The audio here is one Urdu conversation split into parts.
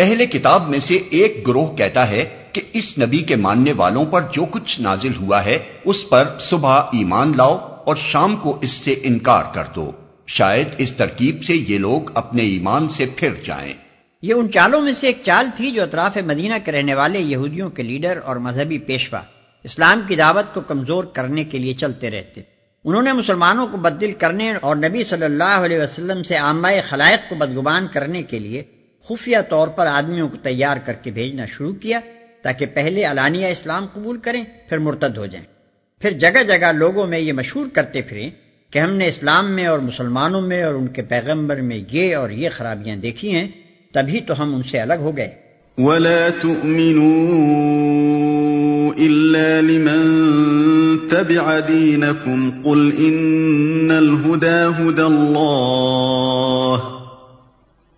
اہل کتاب میں سے ایک گروہ کہتا ہے کہ اس نبی کے ماننے والوں پر جو کچھ نازل ہوا ہے، اس پر صبح ایمان لاؤ اور شام کو اس سے انکار کر دو۔ شاید اس ترکیب سے یہ لوگ اپنے ایمان سے پھر جائیں۔ یہ ان چالوں میں سے ایک چال تھی جو اطراف مدینہ کے رہنے والے یہودیوں کے لیڈر اور مذہبی پیشوا اسلام کی دعوت کو کمزور کرنے کے لیے چلتے رہتے۔ انہوں نے مسلمانوں کو بدل کرنے اور نبی صلی اللہ علیہ وسلم سے عامہ خلائق کو بدگبان کرنے کے لیے خفیہ طور پر آدمیوں کو تیار کر کے بھیجنا شروع کیا تاکہ پہلے علانیہ اسلام قبول کریں، پھر مرتد ہو جائیں۔ پھر جگہ جگہ لوگوں میں یہ مشہور کرتے پھریں کہ ہم نے اسلام میں اور مسلمانوں میں اور ان کے پیغمبر میں یہ اور یہ خرابیاں دیکھی ہیں، تبھی تو ہم ان سے الگ ہو گئے۔ ولا تؤمنوا إلا لمن تبع دينكم قل إن الهدى هدى الله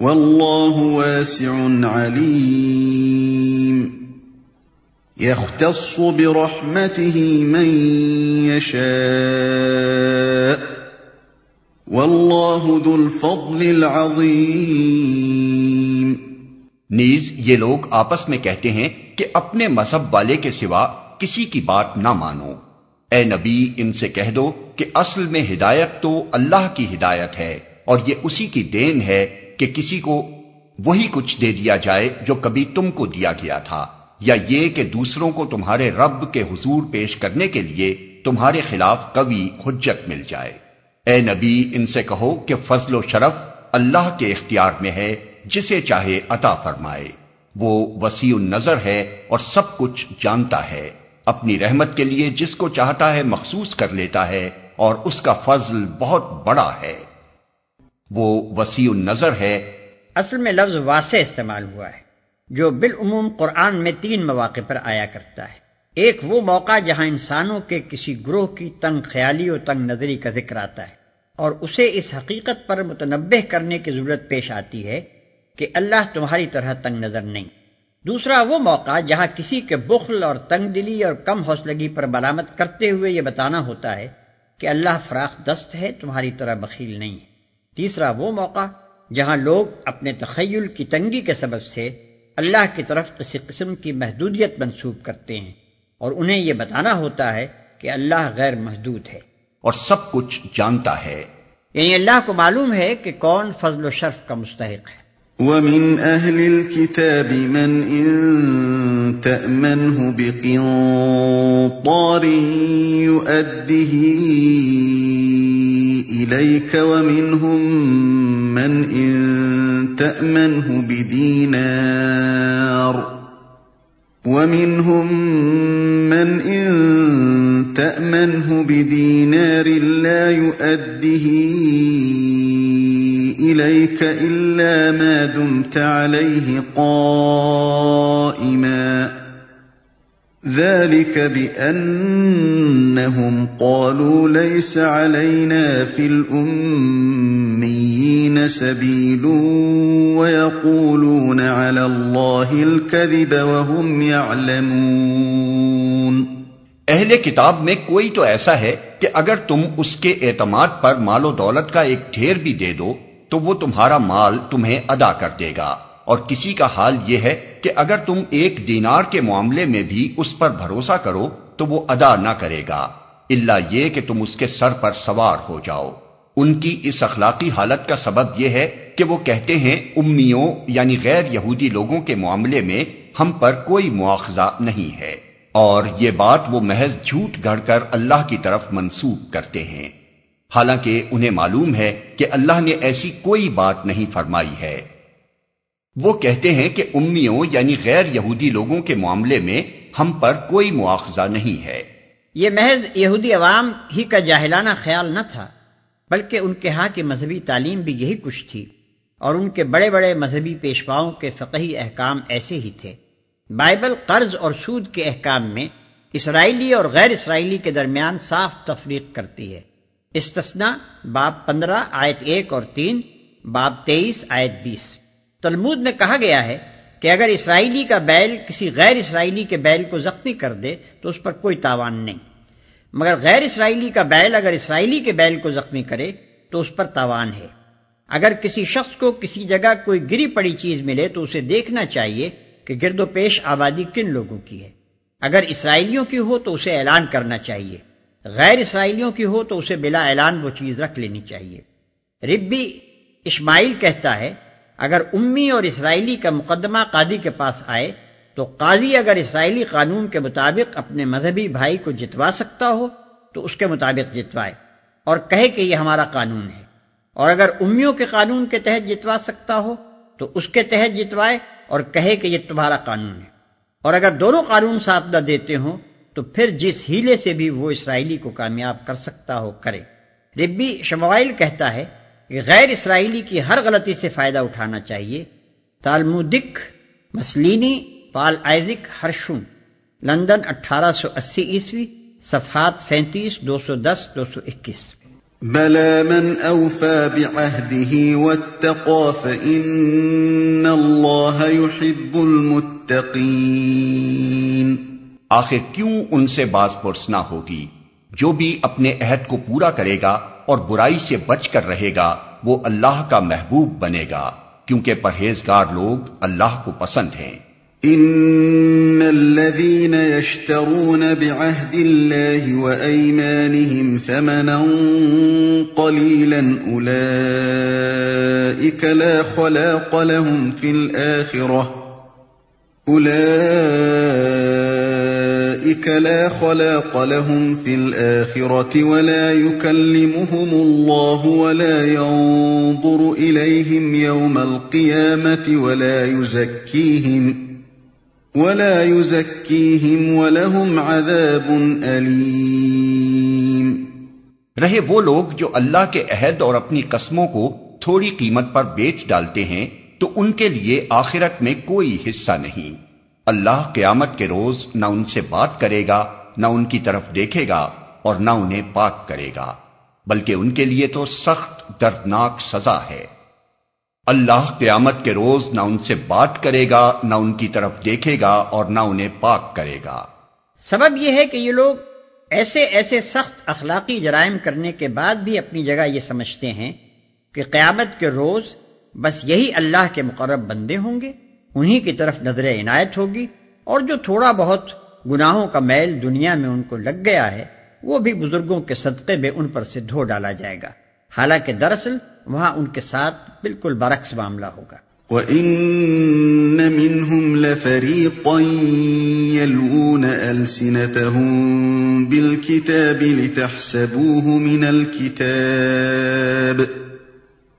والله واسع عليم يختص برحمته من يشاء والله ذو الفضل العظيم نیز یہ لوگ آپس میں کہتے ہیں کہ اپنے مذہب والے کے سوا کسی کی بات نہ مانو۔ اے نبی، ان سے کہہ دو کہ اصل میں ہدایت تو اللہ کی ہدایت ہے اور یہ اسی کی دین ہے۔ کہ کسی کو وہی کچھ دے دیا جائے جو کبھی تم کو دیا گیا تھا، یا یہ کہ دوسروں کو تمہارے رب کے حضور پیش کرنے کے لیے تمہارے خلاف قوی حجت مل جائے۔ اے نبی، ان سے کہو کہ فضل و شرف اللہ کے اختیار میں ہے، جسے چاہے عطا فرمائے۔ وہ وسیع النظر ہے اور سب کچھ جانتا ہے۔ اپنی رحمت کے لیے جس کو چاہتا ہے مخصوص کر لیتا ہے اور اس کا فضل بہت بڑا ہے۔ وہ وسیع النظر ہے۔ اصل میں لفظ واسع استعمال ہوا ہے، جو بالعموم قرآن میں تین مواقع پر آیا کرتا ہے۔ ایک وہ موقع جہاں انسانوں کے کسی گروہ کی تنگ خیالی و تنگ نظری کا ذکر آتا ہے، اور اسے اس حقیقت پر متنبع کرنے کی ضرورت پیش آتی ہے کہ اللہ تمہاری طرح تنگ نظر نہیں۔ دوسرا وہ موقع جہاں کسی کے بخل اور تنگ دلی اور کم حوصلگی پر ملامت کرتے ہوئے یہ بتانا ہوتا ہے کہ اللہ فراخ دست ہے، تمہاری طرح بخیل نہیں ہے۔ تیسرا وہ موقع جہاں لوگ اپنے تخیل کی تنگی کے سبب سے اللہ کی طرف کسی قسم کی محدودیت منسوب کرتے ہیں اور انہیں یہ بتانا ہوتا ہے کہ اللہ غیر محدود ہے۔ اور سب کچھ جانتا ہے۔ یعنی اللہ کو معلوم ہے کہ کون فضل و شرف کا مستحق ہے۔ ومن أهل الكتاب من إن تأمنه بقنطار يؤده إليك ومنهم من إن تأمنه بدينار ومنهم من إن تأمنه بدينار لا يؤده إليك إلا ما دمت عليه قائما ذلك بأنهم قالوا ليس علينا في الأميين سبيل ويقولون على الله الكذب وهم يعلمون اہل کتاب میں کوئی تو ایسا ہے کہ اگر تم اس کے اعتماد پر مال و دولت کا ایک ڈھیر بھی دے دو، تو وہ تمہارا مال تمہیں ادا کر دے گا۔ اور کسی کا حال یہ ہے کہ اگر تم ایک دینار کے معاملے میں بھی اس پر بھروسہ کرو تو وہ ادا نہ کرے گا۔ اللہ یہ کہ تم اس کے سر پر سوار ہو جاؤ۔ ان کی اس اخلاقی حالت کا سبب یہ ہے کہ وہ کہتے ہیں، امیوں یعنی غیر یہودی لوگوں کے معاملے میں ہم پر کوئی مواخذہ نہیں ہے۔ اور یہ بات وہ محض جھوٹ گھڑ کر اللہ کی طرف منسوخ کرتے ہیں۔ حالانکہ انہیں معلوم ہے کہ اللہ نے ایسی کوئی بات نہیں فرمائی ہے۔ وہ کہتے ہیں کہ امیوں یعنی غیر یہودی لوگوں کے معاملے میں ہم پر کوئی مواخذہ نہیں ہے۔ یہ محض یہودی عوام ہی کا جاہلانہ خیال نہ تھا، بلکہ ان کے ہاں کی مذہبی تعلیم بھی یہی کچھ تھی اور ان کے بڑے بڑے مذہبی پیشواؤں کے فقہی احکام ایسے ہی تھے۔ بائبل قرض اور سود کے احکام میں اسرائیلی اور غیر اسرائیلی کے درمیان صاف تفریق کرتی ہے۔ استثنا باب پندرہ، آیت ایک اور تین، باب تیئیس، آیت بیس۔ تلمود میں کہا گیا ہے کہ اگر اسرائیلی کا بیل کسی غیر اسرائیلی کے بیل کو زخمی کر دے تو اس پر کوئی تاوان نہیں۔ مگر غیر اسرائیلی کا بیل اگر اسرائیلی کے بیل کو زخمی کرے تو اس پر تاوان ہے۔ اگر کسی شخص کو کسی جگہ کوئی گری پڑی چیز ملے تو اسے دیکھنا چاہیے کہ گرد و پیش آبادی کن لوگوں کی ہے۔ اگر اسرائیلیوں کی ہو تو اسے اعلان کرنا چاہیے۔ غیر اسرائیلیوں کی ہو تو اسے بلا اعلان وہ چیز رکھ لینی چاہیے۔ ربی اسماعیل کہتا ہے اگر امی اور اسرائیلی کا مقدمہ قاضی کے پاس آئے، تو قاضی اگر اسرائیلی قانون کے مطابق اپنے مذہبی بھائی کو جتوا سکتا ہو، تو اس کے مطابق جتوائے۔ اور کہے کہ یہ ہمارا قانون ہے۔ اور اگر امیوں کے قانون کے تحت جتوا سکتا ہو، تو اس کے تحت جتوائے اور کہے کہ یہ تمہارا قانون ہے۔ اور اگر دونوں قانون ساتھ نہ دیتے ہوں، تو پھر جس ہیلے سے بھی وہ اسرائیلی کو کامیاب کر سکتا ہو، کرے۔ ربی شموائل کہتا ہے کہ غیر اسرائیلی کی ہر غلطی سے فائدہ اٹھانا چاہیے۔ تالمودک مسلینی پال آئزک ہرشن لندن اٹھارہ سو اسی عیسوی صفحات سینتیس دو سو دس دو سو اکیس۔ بلى من أوفى بعهده واتقى فإن الله يحب المتقين۔ آخر کیوں ان سے باز پرس نہ ہوگی؟ جو بھی اپنے عہد کو پورا کرے گا اور برائی سے بچ کر رہے گا، وہ اللہ کا محبوب بنے گا، کیونکہ پرہیزگار لوگ اللہ کو پسند ہیں۔ ان الذين يشترون بعهد الله وايمانهم ثمنا قليلا اولئك لا خلاق لهم في الاخره اولئك أولئك لا خلاق لهم في الآخرة ولا يكلمهم الله ولا ينظر إليهم يوم القيامة ولا يزكيهم ولا يزكيهم ولهم عذاب أليم رہے وہ لوگ جو اللہ کے عہد اور اپنی قسموں کو تھوڑی قیمت پر بیچ ڈالتے ہیں تو ان کے لیے آخرت میں کوئی حصہ نہیں۔ اللہ قیامت کے روز نہ ان سے بات کرے گا، نہ ان کی طرف دیکھے گا اور نہ انہیں پاک کرے گا، بلکہ ان کے لیے تو سخت دردناک سزا ہے۔ اللہ قیامت کے روز نہ ان سے بات کرے گا، نہ ان کی طرف دیکھے گا اور نہ انہیں پاک کرے گا۔ سبب یہ ہے کہ یہ لوگ ایسے ایسے سخت اخلاقی جرائم کرنے کے بعد بھی اپنی جگہ یہ سمجھتے ہیں کہ قیامت کے روز بس یہی اللہ کے مقرب بندے ہوں گے۔ انہی کی طرف نظر عنایت ہوگی اور جو تھوڑا بہت گناہوں کا میل دنیا میں ان کو لگ گیا ہے، وہ بھی بزرگوں کے صدقے میں ان پر سے دھو ڈالا جائے گا۔ حالانکہ دراصل وہاں ان کے ساتھ بالکل برعکس معاملہ ہوگا۔ وَإِنَّ مِنْهُمْ لَفَرِيقًا يَلْوُونَ أَلْسِنَتَهُمْ بِالْكِتَابِ لِتَحْسَبُوهُ مِنَ الْكِتَابِ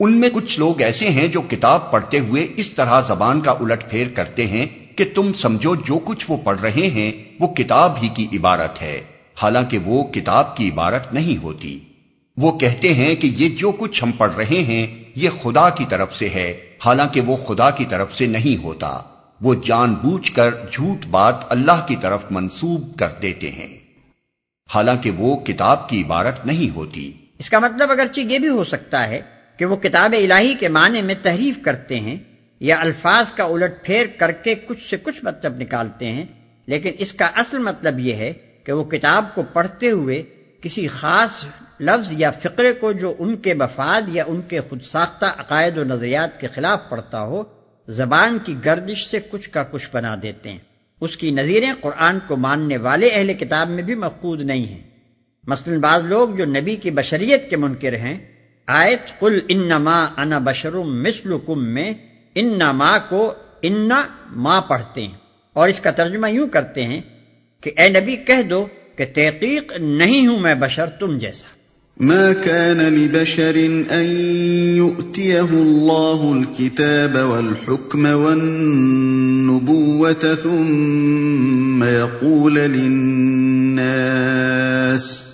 ان میں کچھ لوگ ایسے ہیں جو کتاب پڑھتے ہوئے اس طرح زبان کا الٹ پھیر کرتے ہیں کہ تم سمجھو جو کچھ وہ پڑھ رہے ہیں، وہ کتاب ہی کی عبارت ہے۔ حالانکہ وہ کتاب کی عبارت نہیں ہوتی۔ وہ کہتے ہیں کہ یہ جو کچھ ہم پڑھ رہے ہیں، یہ خدا کی طرف سے ہے۔ حالانکہ وہ خدا کی طرف سے نہیں ہوتا۔ وہ جان بوجھ کر جھوٹ بات اللہ کی طرف منسوب کر دیتے ہیں۔ حالانکہ وہ کتاب کی عبارت نہیں ہوتی۔ اس کا مطلب اگرچہ یہ بھی ہو سکتا ہے کہ وہ کتاب الہی کے معنی میں تحریف کرتے ہیں یا الفاظ کا الٹ پھیر کر کے کچھ سے کچھ مطلب نکالتے ہیں، لیکن اس کا اصل مطلب یہ ہے کہ وہ کتاب کو پڑھتے ہوئے کسی خاص لفظ یا فقرے کو جو ان کے مفاد یا ان کے خود ساختہ عقائد و نظریات کے خلاف پڑتا ہو، زبان کی گردش سے کچھ کا کچھ بنا دیتے ہیں۔ اس کی نظیریں قرآن کو ماننے والے اہل کتاب میں بھی مفقود نہیں ہیں۔ مثلا بعض لوگ جو نبی کی بشریت کے منکر ہیں آیت، قل انما انا بشرم مثل کم میں ان ماں کو ان ماں پڑھتے ہیں۔ اور اس کا ترجمہ یوں کرتے ہیں کہ اے نبی کہہ دو کہ تحقیق نہیں ہوں میں بشر تم جیسا۔ ما كان لبشر أن يؤتيه الله الكتاب والحكم والنبوة ثم يقول للناس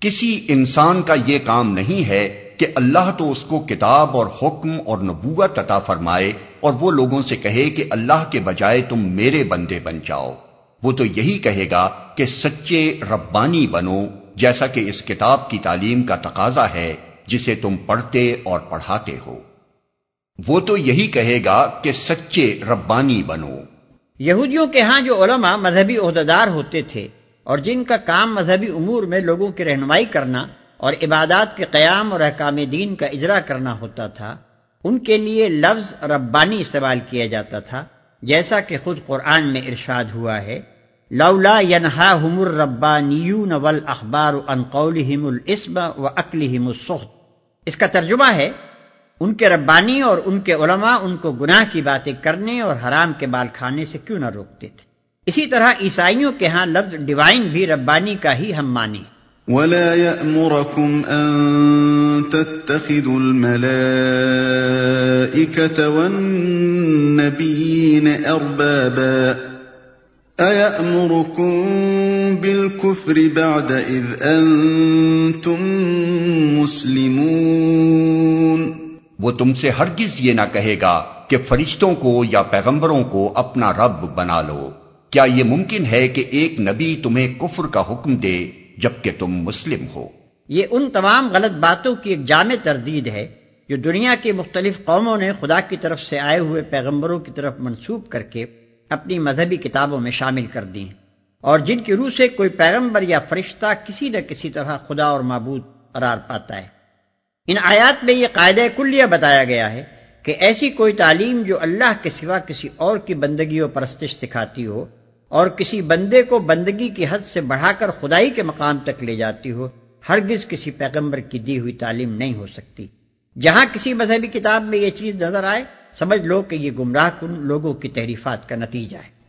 کسی انسان کا یہ کام نہیں ہے کہ اللہ تو اس کو کتاب اور حکم اور نبوت عطا فرمائے اور وہ لوگوں سے کہے کہ اللہ کے بجائے تم میرے بندے بن جاؤ۔ وہ تو یہی کہے گا کہ سچے ربانی بنو، جیسا کہ اس کتاب کی تعلیم کا تقاضا ہے جسے تم پڑھتے اور پڑھاتے ہو۔ وہ تو یہی کہے گا کہ سچے ربانی بنو۔ یہودیوں کے ہاں جو علماء مذہبی عہدیدار ہوتے تھے اور جن کا کام مذہبی امور میں لوگوں کی رہنمائی کرنا اور عبادات کے قیام اور احکام دین کا اجرا کرنا ہوتا تھا، ان کے لیے لفظ ربانی استعمال کیا جاتا تھا، جیسا کہ خود قرآن میں ارشاد ہوا ہے، لولا ینہا ہمر ربانیون ول اخبار انقول الاسم و اکلیم السخت اس کا ترجمہ ہے، ان کے ربانی اور ان کے علماء ان کو گناہ کی باتیں کرنے اور حرام کے بال کھانے سے کیوں نہ روکتے تھے۔ اسی طرح عیسائیوں کے ہاں لفظ ڈیوائن بھی ربانی کا ہی ہم مانی ولا يأمركم أن تتخذوا الملائكة والنبيين أربابا أيأمركم بالكفر بعد إذ أنتم مسلمون۔ وہ تم سے ہرگز یہ نہ کہے گا کہ فرشتوں کو یا پیغمبروں کو اپنا رب بنا لو۔ کیا یہ ممکن ہے کہ ایک نبی تمہیں کفر کا حکم دے جبکہ تم مسلم ہو؟ یہ ان تمام غلط باتوں کی ایک جامع تردید ہے جو دنیا کی مختلف قوموں نے خدا کی طرف سے آئے ہوئے پیغمبروں کی طرف منسوب کر کے اپنی مذہبی کتابوں میں شامل کر دی ہیں۔ اور جن کی روح سے کوئی پیغمبر یا فرشتہ کسی نہ کسی طرح خدا اور معبود قرار پاتا ہے۔ ان آیات میں یہ قاعدہ کلیہ بتایا گیا ہے کہ ایسی کوئی تعلیم جو اللہ کے سوا کسی اور کی بندگی و پرستش سکھاتی ہو اور کسی بندے کو بندگی کی حد سے بڑھا کر خدائی کے مقام تک لے جاتی ہو، ہرگز کسی پیغمبر کی دی ہوئی تعلیم نہیں ہو سکتی۔ جہاں کسی مذہبی کتاب میں یہ چیز نظر آئے، سمجھ لو کہ یہ گمراہ کن لوگوں کی تحریفات کا نتیجہ ہے۔